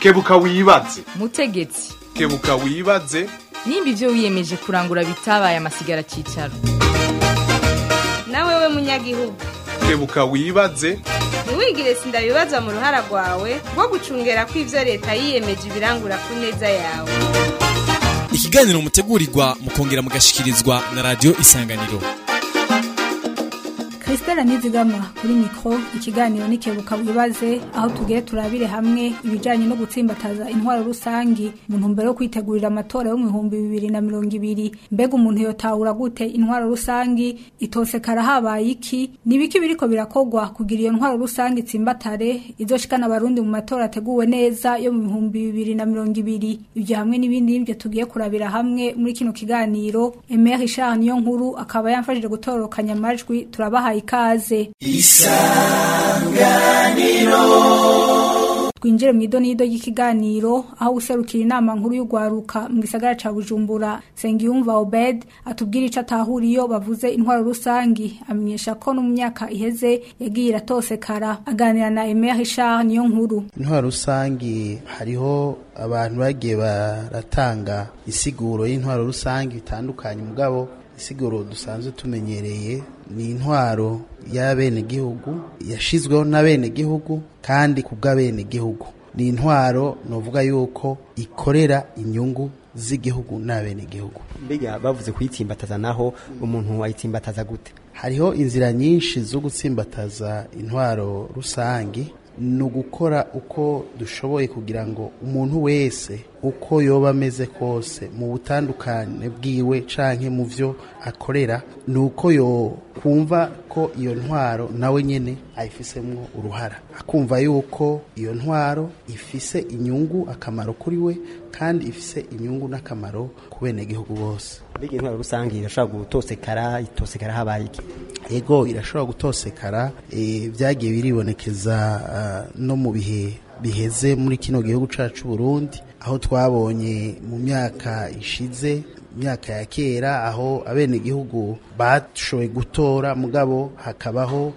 kebuka wibaze mutegetsi kebuka wibaze nimba ibyo wiyemeje kurangura bitabaye amasigara cyicaro nawe we munyagihugu kebuka wibaze ntiwigire sindabibaza mu ruhara rwawe rwo gucungera ko ibyo leta yiyemeje ibirangura ku neza yawe ikiganiro mutegurirwa mukongera mugashyikirizwa na radiyo isanganiro Estelle Nizigama kuri mikro ikiganiro nikebuka wibaze aho tugiye turabire hamwe ibijyanye no gutsimbataza intwaro rusange mu ntumbero yo kwitegurira amatora yo mu ibiri mbega umuntu yotahura gute intwaro rusange itosekara habaye iki nibiki biriko birakogwa kugira iyo ntwaro rusangi tsimbatare izoshikana abarundi mu matora ateguwe neza yo mu 2020 ibyo hamwe n'ibindi nivyo tugiye kurabira hamwe muri kino kiganiro Emery Richard Niyonkuru akaba yamfashije gutorokanya amajwi turabahaye ikaze isanganiro twinjire mu idonido y'ikiganiro aho guserukira inama nkuru y'ugwaruka mu gisagara ca Bujumbura Sengiyumva Obed atubwira ico atahuriyo bavuze intwaro rusange amenyesha ko no mu myaka iheze yagiye iratosekara aganira na Aimé Richard niyo nkuru intwaro rusange hariho abantu bagiye baratanga isiguro y'intwaro rusange bitandukanye umugabo isigoro dusanzwe tumenyereye ni intwaro y'abenegihugu yashizweho n'abenegihugu kandi ku bw'abenegihugu ni intwaro nuvuga yuko ikorera inyungu z'igihugu n'abenegihugu mbega bavuze kuyitsimbataza naho umuntu wayitsimbataza gute hariho inzira nyinshi zo gutsimbataza intwaro rusange ni ugukora uko dushoboye kugira ngo umuntu wese uko yoba ameze kose mu butandukane bwiwe canke mu vyo akorera ni uko kumva ko iyo ntwaro nawe nyene ayifisemwo uruhara akumva yuko iyo ntwaro ifise inyungu akamaro kuri we kandi ifise inyungu n'akamaro ku benegihugu bose mbega intwaro rusange irashobora gutosekara itosekara habaye iki ego irashobora gutosekara byagiye eh, biribonekeza ah, no mu bihe biheze muri kino gihugu cacu Burundi aho twabonye mu myaka ishize myaka ya kera aho abenegihugu bashoboye gutora mugabo hakabaho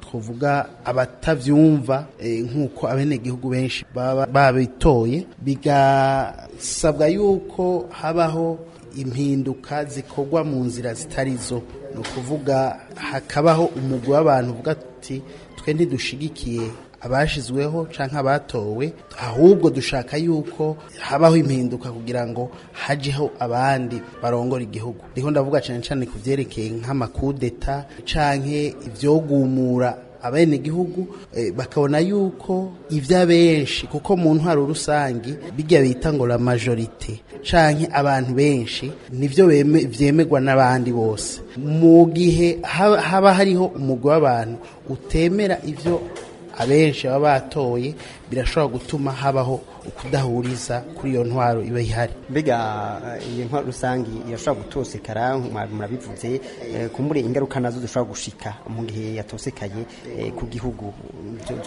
twavuga abatavyumva e, nk'uko abenegihugu benshi babitoye bigasabwa yuko habaho impinduka zikogwa mu nzira zitari zo ni hakabaho umugwi w'abantu uvuga ati twe ntidushigikiye abashizweho canke abatowe ahubwo dushaka yuko habaho impinduka kugira ngo hajeho abandi barongora igihugu niho ndavuga cane cane ku nk'amakudeta canke ivyogumura abene gihugu eh, bakabona yuko ivya benshi kuko mu ntwaro rusangi bijya bita ngo la majorité canke abantu benshi nivyo vyemegwa n'abandi bose mu gihe haba hariho umugwi w'abantu utemera ivyo abenshi baba batoye birashobora gutuma habaho ukudahuriza kuri iyo ntwaro iba ihari mbega eh, iyi ntwaro rusange irashobora gutosekara murabivuze eh, kumbure ingaruka nazo zishobora gushika mu gihe yatosekaye eh, ku gihugu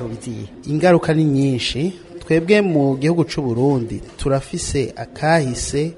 biziye ingaruka ni nyinshi twebwe mu gihugu cy'u Burundi turafise akahise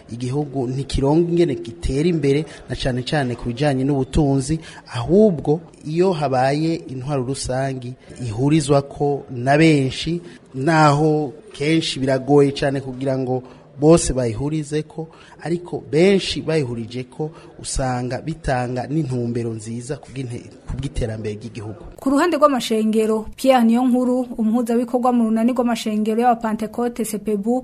igihugu ntikironga ingene gitera imbere na cyane cyane ku bijyanye n'ubutunzi ahubwo iyo habaye intwaro rusange ihurizwa ko na benshi naho kenshi biragoye cyane kugira ngo bose bayihurize ko ariko benshi bayihurije ko usanga bitanga n'intumbero nziza ku bw'iterambere ry'igihugu ku ruhande rw'amashengero Pierre Niyonkuru umuhuzabikorwa mu runani rw'amashengero y'abapantekote sepebu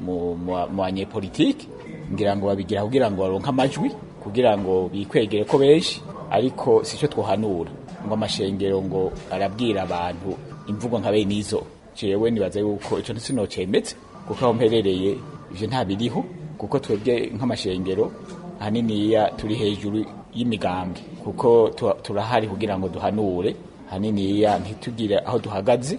mu banyepolitiki ngira ngo babigira kugira ngo baronke amajwi kugira ngo bikwegere ko benshi ariko si cyo twohanura ngo amashengero ngo arabwira abantu imvugo nka bene izo jewe nibaza yuko icyo sinocemetse kuko aho mperereye ibyo nta biriho kuko twebwe nk'amashengero haniniya turi hejuru y'imigambwe kuko turahari kugira ngo duhanure haniniya ntitugire aho duhagaze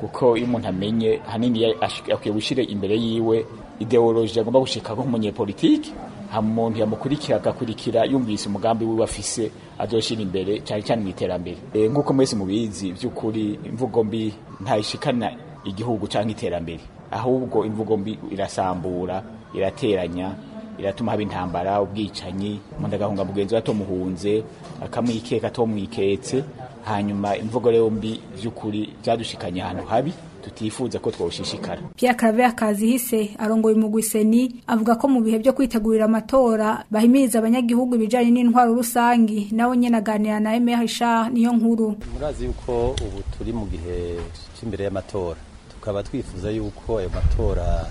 kuko iyo umuntu amenye hanini akwiye gushyira imbere yiwe ideoloji agomba gushika nk'umunyepolitiki umuntu yamukurikira agakurikira yumvise umugambi wiwe afise azoshyira imbere cyane cyane mu iterambere eh, nk'uko mwese mubizi by'ukuri imvugo mbi ntayishikana igihugu cyangwa iterambere ahubwo imvugo mbi irasambura irateranya iratuma haba intambara ubwicanyi umuntu agahunga mugenzi we atamuhunze akamwikeka atamwiketse hanyuma imvugo yombi by'ukuri byadushikanye ahantu habi tutifuza ko twawushishikara Pierre Claver Kazihise arongoye umugwiseni avuga ko mu bihe byo kwitegurira amatora bahimiriza abanyagihugu ibijanye n'intwaro rusange nawe nyene aganira na Aimé Richard niyo nkuru murazi yuko ubu turi mu gihe cy'imbere y'amatora tukaba twifuza yuko ayo matora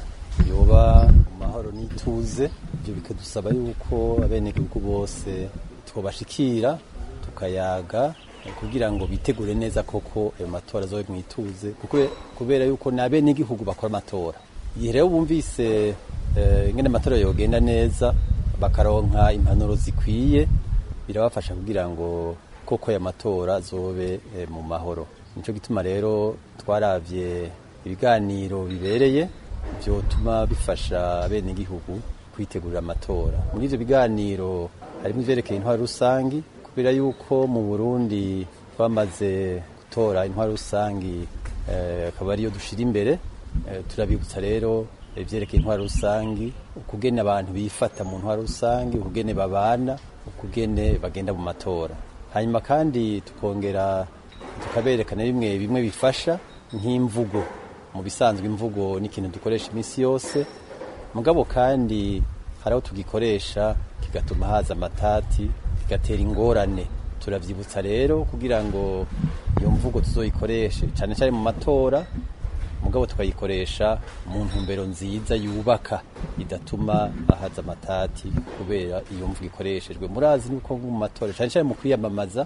yoba mu mahoro n'ituze ibyo bikadusaba yuko abenegihugu bose twobashikira tukayaga kugira ngo bitegure neza koko ayo matora azobe mu ituze kubera yuko ni abenegihugu bakora amatora igihe rero bumvise eh, ingene amatora yogenda neza bakaronka impanuro zikwiye birabafasha kugira ngo koko aya matora azobe eh, mu mahoro nicyo gituma rero twaravye ibiganiro bibereye tuma bifasha abenegihugu kwitegura amatora muri ibyo biganiro harimo ivyerekeye intwaro rusangi kubera yuko mu Burundi bamaze gutora intwaro rusangi eh, akaba ariyo dushira imbere eh, turabibutsa rero ibyerekeye intwaro rusangi ukugene abantu bifata mu ntwaro rusangi ukugene babana ukugene bagenda mu matora hanyuma kandi tukongera tukaberekana bimwe bimwe bifasha nk'imvugo mu bisanzwe imvugo n'ikintu dukoresha iminsi yose mugabo kandi hari aho tugikoresha kigatuma haza amatati kigatera ingorane turabyibutsa rero kugira ngo iyo mvugo tuzoyikoreshe cyane cyane mu matora mugabo tukayikoresha mu ntumbero nziza yubaka idatuma bahaza amatati kubera iyo mvugo ikoreshejwe murazi nuko mu matora cyane cyane mu kwiyamamaza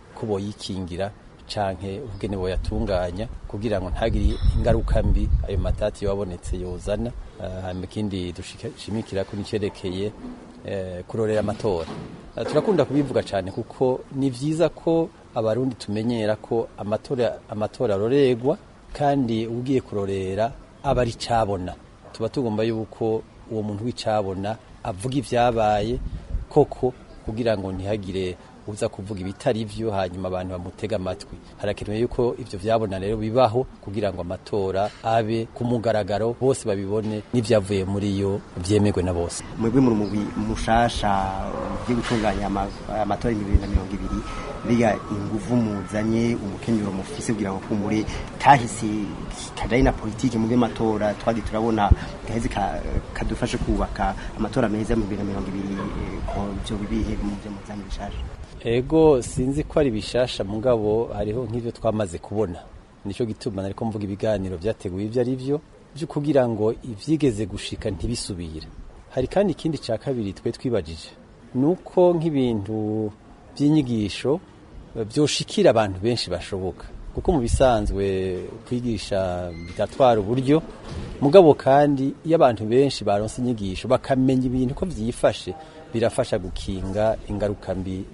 ko boyikingira canke ubwene boyatunganya kugira ngo ntagire ingaruka mbi ayo matati yabonetse yozana hanyuma ikindi dushimikira ko nicerekeye eh, kurorera amatora eh, turakunda kubivuga cyane kuko ni byiza ko abarundi tumenyera ko amatora amatora aroregwa kandi ugiye kurorera aba ari tuba tugomba yuko uwo muntu wicabona avuga ibyabaye koko kugira ngo ntihagire uza kuvuga ibitari byo hanyuma abantu bamutega amatwi harakenewe yuko ibyo byabona rero bibaho kugira ngo amatora abe ku mugaragaro bose babibone n’ibyavuye muri yo vyemegwe na bose mwebwe muri mugwi mushasha vyo gutunganya amatora y'ibihumbi na mirongo ibiri biga inguvu muzanye umukenyero mufise kugira ngo kumure tahisi kajanye na politiki mu by'amatora twagi turabona gahezi kadufashe kubaka amatora meza mu 2020 eh, ko byo bibihe mu byo muzanye bishasha ego sinzi ko ari bishasha mugabo hariho nk'ibyo twamaze kubona nicyo gituma ariko mvuga ibiganiro byateguye ibyo ari byo byo kugira ngo ibyigeze gushika ntibisubire hari kandi ikindi cya kabiri twe twibajije nuko nk'ibintu by'inyigisho byoshikira eh, abantu benshi bashoboka kuko mu bisanzwe kwigisha bitatwara uburyo mugabo kandi iyo abantu benshi baronse inyigisho bakamenya ibintu ko byifashe birafasha gukinga ingaruka mbi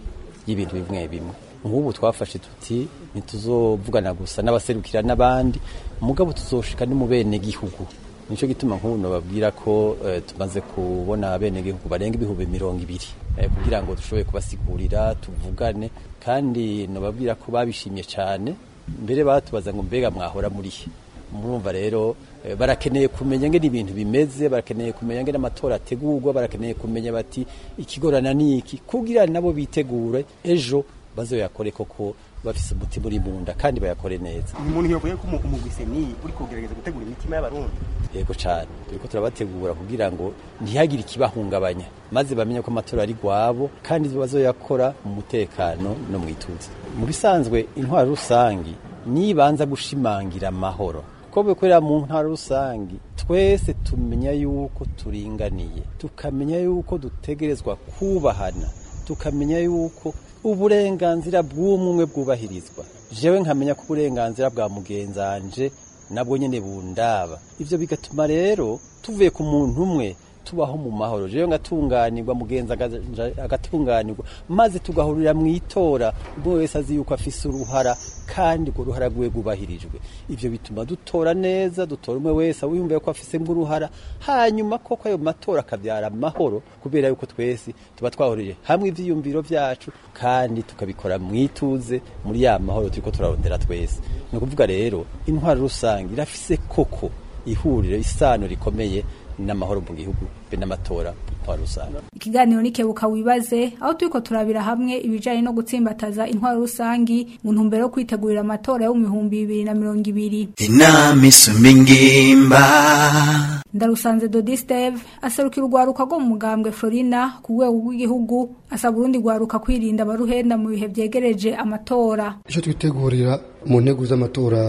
y'ibintu bimwe bimwe nk'ubu twafashe tuti ntituzovugana gusa n'abaserukira n'abandi mugabo tuzoshika ni mu bene gihugu nicyo gituma nk'ubu nababwira ko eh, tumaze kubona abenegihugu barenga ibihumbi mirongo ibiri eh, kugira ngo dushobore kubasigurira tuvugane kandi nababwira ko babishimye cyane mbere batubaza ngo mbega mwahora muri he murumva rero Eh, barakeneye kumenya ngene ibintu bimeze barakeneye kumenya ngene amatora ategurwa barakeneye kumenya bati ikigorana ni iki kugira nabo bitegure ejo bazoyakore koko bafise umutima uri mu kandi bayakore neza umuntu yovuye ko umugwise ni uri kugerageza gutegura imitima y'abarundi yego cyane turiko turabategura kugira ngo ntihagire ikibahungabanya maze bamenye ko amatora ari gwabo kandi bazoyakora mu mutekano no mu ituze mu bisanzwe intwaro rusange nibanza gushimangira amahoro ko bikorera mu ntara rusange twese tumenya yuko turinganiye tukamenya yuko dutegerezwa kubahana tukamenya yuko uburenganzira bw'umwe bwubahirizwa jewe nkamenya ko uburenganzira bwa mugenzanje nabwo nyine bundaba ibyo bigatuma rero tuvuye ku muntu umwe tubaho mu mahoro rero ngatunganirwa mugenzi agatunganirwa maze tugahurira mu itora ubwo wese azi afise uruhara kandi urwo ruhara rwe rwubahirijwe ibyo bituma dutora neza dutora umwe wese wiyumviye ko afise nk'uruhara hanyuma koko ayo matora akabyara mahoro kubera yuko twese tuba twahuriye hamwe ibyiyumviro byacu kandi tukabikora mwituze ituze muri ya mahoro turi ko turarondera twese ni ukuvuga rero intwaro rusange irafise koko ihuriro isano rikomeye n'amahoro mu gihugu be n'amatora kwa rusange ikiganiro ni wibaze aho turiko turabira hamwe ibijanye no gutsimbataza intwaro rusange mu ntumbero yo kwitegurira amatora yo mu bihumbi bibiri na mirongo ibiri inama isumba ingimba ndarusanze Dodi Steve aserukira urwaruka rwo mu mugambwe Florina ku rwego rw'igihugu asaba urundi rwaruka kwirinda abaruhenda mu bihe byegereje amatora icyo twitegurira mu ntego z'amatora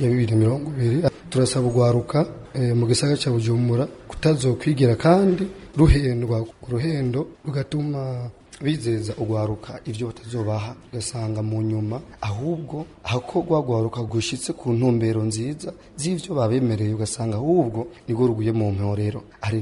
ya bibiri mirongo ibiri turasaba urwaruka eh, mu gisagara cya Bujumbura kutazokwigira kandi ruhendwa ku ruhendo rugatuma bizeza ugwaruka ibyo batazobaha ugasanga mu nyuma ahubwo ahako gwagwaruka gushitse ku ntumbero nziza z'ibyo babemereye ugasanga ahubwo nigo ruguye mu mporero hari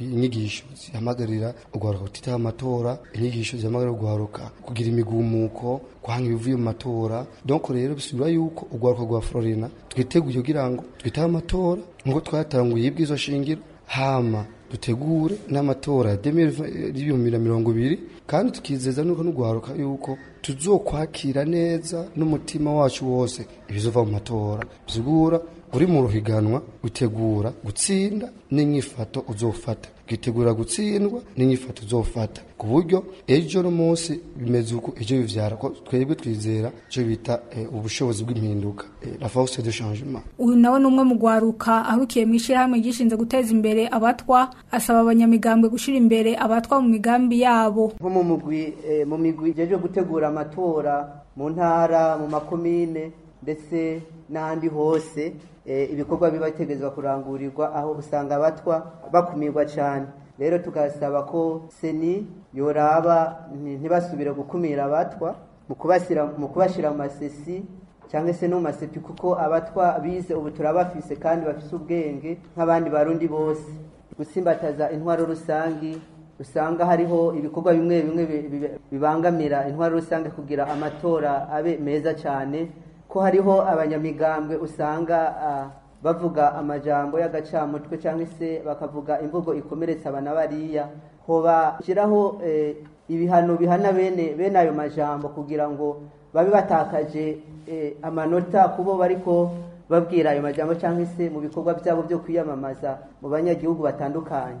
inyigisho zihamagarira ugwaruka kutitaho amatora inyigisho zihamagarira ugwaruka kugira imigumuko kwanga ibivuye mu matora donc rero bisubira yuko ugwaruka gwa Florina twiteguye kugira ngo twitahe amatora nk'uko twatanguye ibwizo shingiro hama dutegure n'amatora y'ibihumbi na mirongo ibiri kandi tukizeza nuko n'uguharuka yuko tuzokwakira neza n'umutima wacu wose ibizova mu matora bizigura uri mu ruhiganwa witegura gutsinda n'inyifato uzofata ukitegura gutsindwa n'inyifato uzofata ku buryo ejo n'umunsi bimeze uko ejo bivyara ko twebwe twizera icyo bita eh, ubushobozi bw'impinduka eh, la force de changement uyu nawe ni umwe mu gwaruka ahukiye mu ishyirahamwe gishinzwe guteza imbere abatwa asaba abanyamigambwe gushyira imbere abatwa mu migambi yabo nko mu mugwi eh, mu migwi ijejwe gutegura amatora mu ntara mu makomine ndetse n'ahandi hose Eh, ibikorwa biba bitegerezwa kurangurirwa aho usanga abatwa bakumirwa cyane rero tugasaba ko seni yoraba ntibasubire gukumira abatwa mu kubashyira amasesi cyangwa se no mu masepi kuko abatwa bize ubu turabafise kandi bafise ubwenge nk'abandi barundi bose gusimbataza intwaro rusange usanga hariho ibikorwa bimwe bimwe bibangamira intwaro rusange kugira amatora abe meza cyane ko hariho abanyamigambwe usanga ah, bavuga amajambo y'agacamutwe cyangwa se bakavuga imvugo ikomeretsa abana bariya hoba shyiraho eh, ibihano bihana bene bene ayo majambo kugira ngo babe batakaje eh, amanota kubo bariko babwira ayo majambo cyangwa se mu bikorwa byabo byo kwiyamamaza mu banyagihugu batandukanye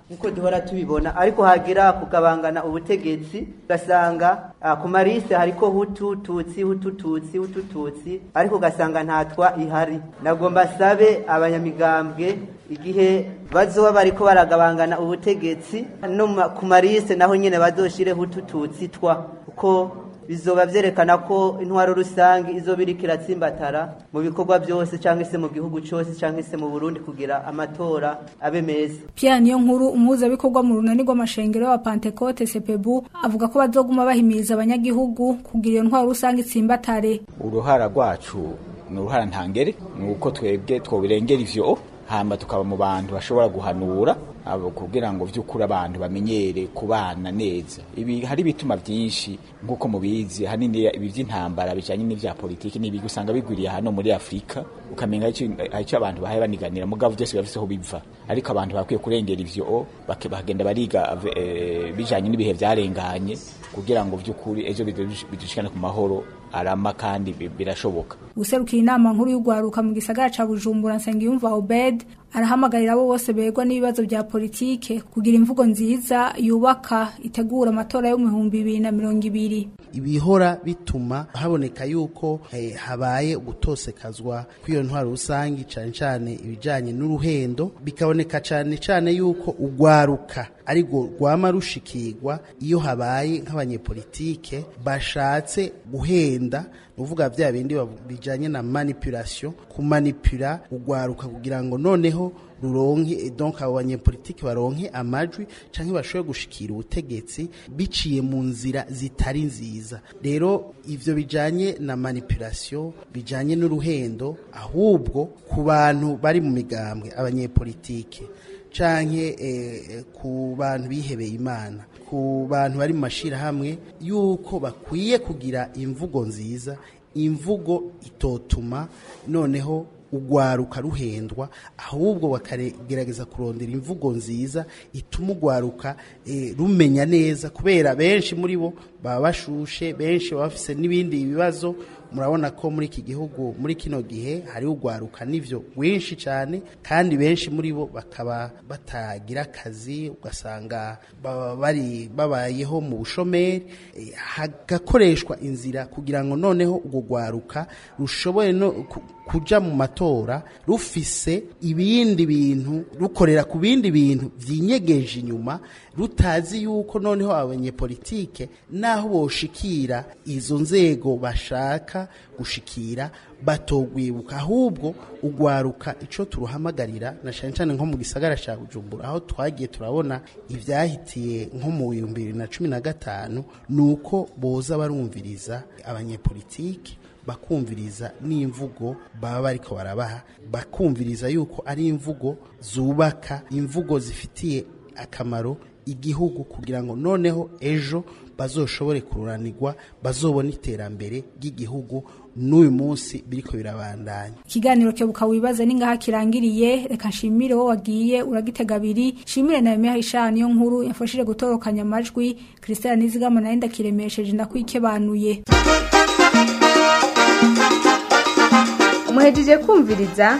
nkuko duhora tubibona ariko hagira kugabangana ubutegetsi ugasanga ah, ku marise hariko hutututsi hutututsi hutututsi ariko ugasanga ntatwa ihari nagomba mbasabe abanyamigambwe igihe bazoba bariko baragabangana ubutegetsi no ku marise naho nyine bazoshire hutututsi twa uko bizoba byerekana ko intwaro rusange izo biriko iratsimbatara mu bikorwa byose cyangwa se mu gihugu cyose cyangwa se mu burundi kugira amatora abe meza pia niyo nkuru umuhuzabikorwa mu runani rw'amashengero y'abapantekote sepebu avuga ko bazoguma bahimiriza abanyagihugu kugira iyo ntwaro rusange itsimbatare uruhara rwacu ni uruhara ntangere ni uko twebwe twobirengera ivyo hamba tukaba mu bantu bashobora guhanura kugira ngo by'ukuri abantu bamenyere kubana neza ibi hari bituma byinshi nk'uko mubizi hanini ibi by'intambara bijyanye n'ibya politiki n'ibi usanga bigwiriye hano muri afurika ukamenya icyo abantu bahaye baniganira mugabo byose biba bifite biva ariko abantu bakwiye kurengera ibyo ivyo bagenda bariga eh, bijyanye n'ibihe byarenganye kugira ngo by'ukuri ejo bidushikane ku mahoro arama kandi birashoboka guserukira inama nkuru y'ugwaruka mu gisagara ca Bujumbura Nsengiyumva Obed arahamagarira abo bose begwa n'ibibazo bya politike kugira imvugo nziza yubaka itegura amatora yo mu ibiri. bihora bituma haboneka yuko eh, habaye gutosekazwa kw'iyo ntwaro rusange cyane cyane ibijyanye n'uruhendo bikaboneka cyane cyane yuko ugwaruka ariko rwama rushikirwa iyo habaye nk'abanyepolitike bashatse guhenda uvuga bya bindi bijyanye na manipulation kumanipura ugwaruka kugira ngo noneho ruronke donc abo banyepolitiki baronke amajwi canke bashobore gushikira ubutegetsi biciye mu nzira zitari nziza rero ivyo bijanye na manipulation bijanye n'uruhendo ahubwo ku bantu bari mu migambwe abanyepolitike canke eh, ku bantu bihebeye imana ku bantu bari mu mashirahamwe yuko bakwiye kugira imvugo nziza imvugo itotuma noneho ugwaruka ruhendwa ahubwo bakagerageza kurondera imvugo nziza ituma ugwaruka eh, rumenya neza kubera benshi muri bo baba bashushe benshi baba bafise n'ibindi bibazo murabona ko muri iki gihugu muri kino gihe hariho ugwaruka n'ivyo rwinshi cyane kandi benshi muri bo bakaba batagira akazi ugasanga bari babayeho mu bushomeri eh, hagakoreshwa inzira kugira ngo noneho urwo rwaruka rushoboye no kuja mu matora rufise ibindi bintu rukorera ku bindi bintu vyinyegeje inyuma rutazi yuko noneho abanyepolitike naho boshikira izo nzego bashaka runaka gushikira batogwibuka ahubwo ugwaruka ico turuhamagarira na cyane cyane nko mu gisagara cya Bujumbura aho twagiye turabona ibyahitiye nko mu gatanu nuko boza barumviriza abanyepolitike bakumviriza n'imvugo baba bariko barabaha bakumviriza yuko ari imvugo zubaka imvugo zifitiye akamaro igihugu kugira ngo noneho ejo bazoshobore kururanirwa bazobona iterambere ry'igihugu n'uyu munsi biriko birabandanya ikiganiro cyo bukaba wibaza ni kirangiriye reka nshimire wowe wagiye uragitega abiri nshimire na Yemiha Isha niyo nkuru yafashije gutorokanya amajwi Christian Nizigama nayo ndakiremesheje ndakwikebanuye muhejeje kumviriza